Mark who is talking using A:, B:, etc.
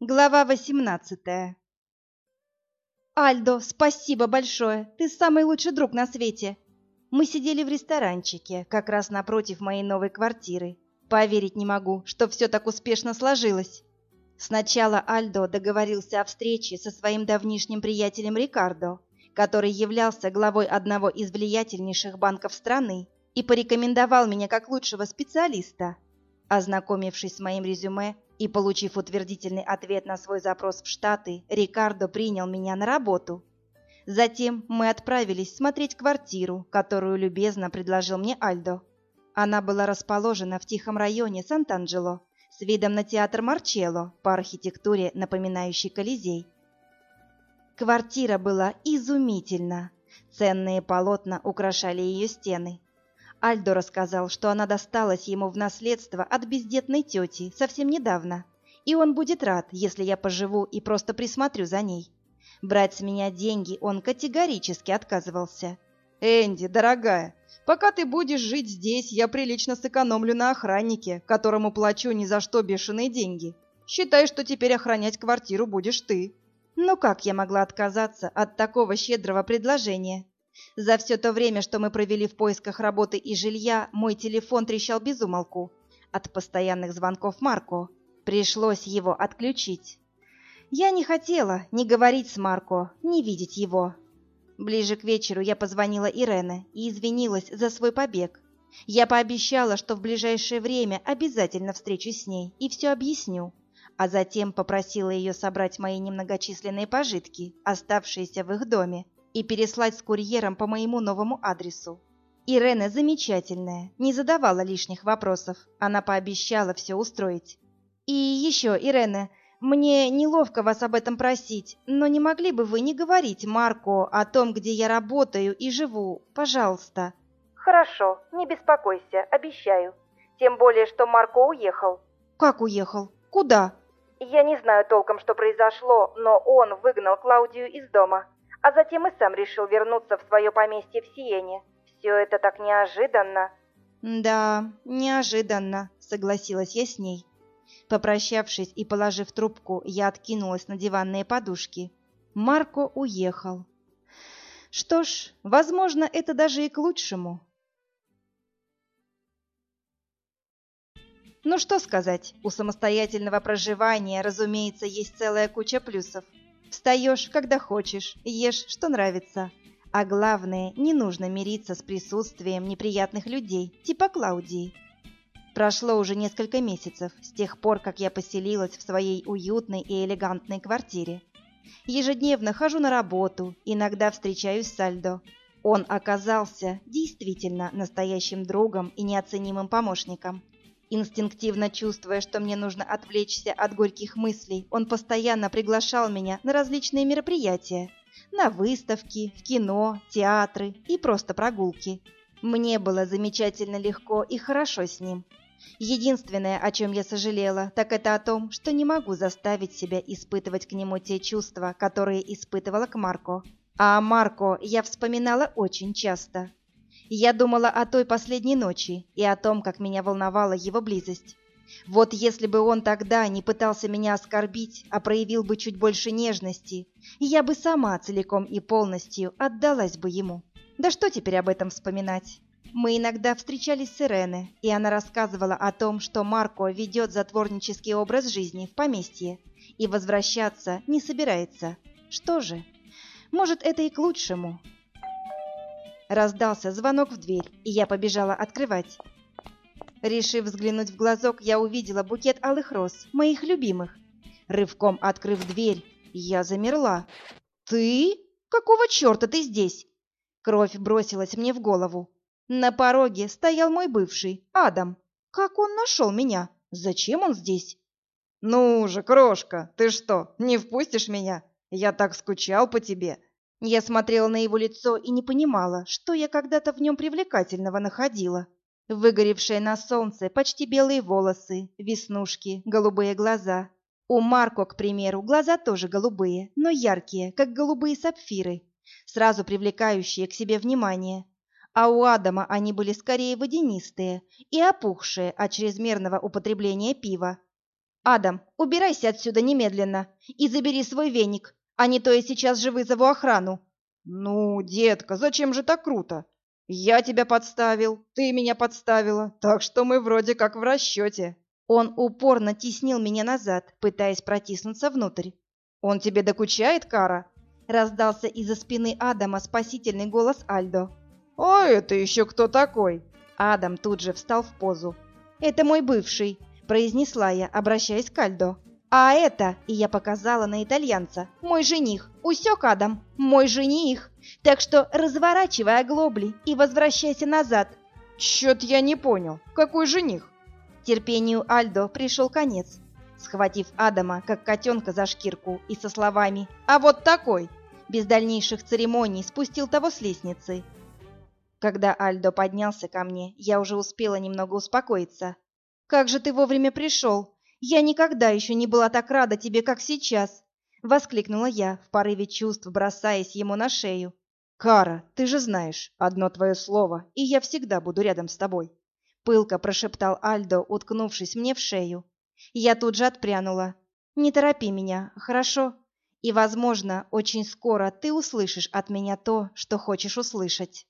A: Глава восемнадцатая. Альдо, спасибо большое. Ты самый лучший друг на свете. Мы сидели в ресторанчике, как раз напротив моей новой квартиры. Поверить не могу, что все так успешно сложилось. Сначала Альдо договорился о встрече со своим давнишним приятелем Рикардо, который являлся главой одного из влиятельнейших банков страны и порекомендовал меня как лучшего специалиста. Ознакомившись с моим резюме, и, получив утвердительный ответ на свой запрос в Штаты, Рикардо принял меня на работу. Затем мы отправились смотреть квартиру, которую любезно предложил мне Альдо. Она была расположена в тихом районе Сант-Анджело, с видом на театр Марчелло, по архитектуре напоминающий Колизей. Квартира была изумительна. Ценные полотна украшали ее стены. Альдо рассказал, что она досталась ему в наследство от бездетной тети совсем недавно, и он будет рад, если я поживу и просто присмотрю за ней. Брать с меня деньги он категорически отказывался.
B: «Энди, дорогая, пока ты будешь жить здесь, я прилично сэкономлю на охраннике, которому плачу ни за что бешеные деньги. Считай, что теперь охранять квартиру будешь ты».
A: Ну как я могла отказаться от такого щедрого предложения? За все то время, что мы провели в поисках работы и жилья, мой телефон трещал без умолку от постоянных звонков Марко. Пришлось его отключить. Я не хотела ни говорить с Марко, ни видеть его. Ближе к вечеру я позвонила Ирене и извинилась за свой побег. Я пообещала, что в ближайшее время обязательно встречусь с ней и все объясню, а затем попросила ее собрать мои немногочисленные пожитки, оставшиеся в их доме, и переслать с курьером по моему новому адресу. Ирена замечательная, не задавала лишних вопросов, она пообещала все устроить. И еще, Ирена, мне неловко вас об этом просить, но не могли бы вы не говорить Марко о том, где я работаю и живу, пожалуйста?
C: Хорошо, не беспокойся, обещаю. Тем более, что Марко уехал.
A: Как уехал? Куда?
C: Я не знаю толком, что произошло, но он выгнал Клаудию из дома а затем и сам решил вернуться в свое поместье в Сиене. Все это так неожиданно.
A: Да, неожиданно, согласилась я с ней. Попрощавшись и положив трубку, я откинулась на диванные подушки. Марко уехал. Что ж, возможно, это даже и к лучшему. Ну что сказать, у самостоятельного проживания, разумеется, есть целая куча плюсов. Встаешь, когда хочешь, ешь, что нравится. А главное, не нужно мириться с присутствием неприятных людей, типа Клаудии. Прошло уже несколько месяцев с тех пор, как я поселилась в своей уютной и элегантной квартире. Ежедневно хожу на работу, иногда встречаюсь с Альдо. Он оказался действительно настоящим другом и неоценимым помощником. Инстинктивно чувствуя, что мне нужно отвлечься от горьких мыслей, он постоянно приглашал меня на различные мероприятия. На выставки, в кино, театры и просто прогулки. Мне было замечательно легко и хорошо с ним. Единственное, о чем я сожалела, так это о том, что не могу заставить себя испытывать к нему те чувства, которые испытывала к Марко. А Марко я вспоминала очень часто. Я думала о той последней ночи и о том, как меня волновала его близость. Вот если бы он тогда не пытался меня оскорбить, а проявил бы чуть больше нежности, я бы сама целиком и полностью отдалась бы ему. Да что теперь об этом вспоминать? Мы иногда встречались с Ирене, и она рассказывала о том, что Марко ведет затворнический образ жизни в поместье и возвращаться не собирается. Что же, может, это и к лучшему. Раздался звонок в дверь, и я побежала открывать. Решив взглянуть в глазок, я увидела букет алых роз, моих любимых. Рывком открыв дверь, я замерла. «Ты? Какого черта ты здесь?» Кровь бросилась мне в голову. На пороге стоял мой бывший, Адам. Как он нашел меня? Зачем он здесь?
B: «Ну же, крошка, ты что, не впустишь меня? Я так скучал по тебе!»
A: Я смотрела на его лицо и не понимала, что я когда-то в нем привлекательного находила. Выгоревшие на солнце почти белые волосы, веснушки, голубые глаза. У Марко, к примеру, глаза тоже голубые, но яркие, как голубые сапфиры, сразу привлекающие к себе внимание. А у Адама они были скорее водянистые и опухшие от чрезмерного употребления пива. Адам, убирайся отсюда немедленно и забери свой веник, а не то я сейчас же вызову охрану.
B: Ну, детка, зачем же так круто? Я тебя подставил, ты меня подставила, так что мы вроде как в расчете.
A: Он упорно теснил меня назад, пытаясь протиснуться внутрь.
B: Он тебе докучает, Кара?
A: Раздался из-за спины Адама спасительный голос Альдо.
B: «А это еще кто такой?»
A: Адам тут же встал в позу. «Это мой бывший», — произнесла я, обращаясь к Альдо. «А это, и я показала на итальянца, мой жених. Усек, Адам, мой жених. Так что разворачивай оглобли и возвращайся назад».
B: «Чё-то я не понял. Какой жених?»
A: Терпению Альдо пришел конец. Схватив Адама, как котенка за шкирку, и со словами «А вот такой!» без дальнейших церемоний спустил того с лестницы. Когда Альдо поднялся ко мне, я уже успела немного успокоиться. «Как же ты вовремя пришел! Я никогда еще не была так рада тебе, как сейчас!» — воскликнула я, в порыве чувств бросаясь ему на шею.
B: «Кара, ты же знаешь, одно твое слово, и я всегда буду рядом с тобой!»
A: Пылко прошептал Альдо, уткнувшись мне в шею. Я тут же отпрянула. «Не торопи меня, хорошо?» И, возможно, очень скоро ты услышишь от меня то, что хочешь услышать.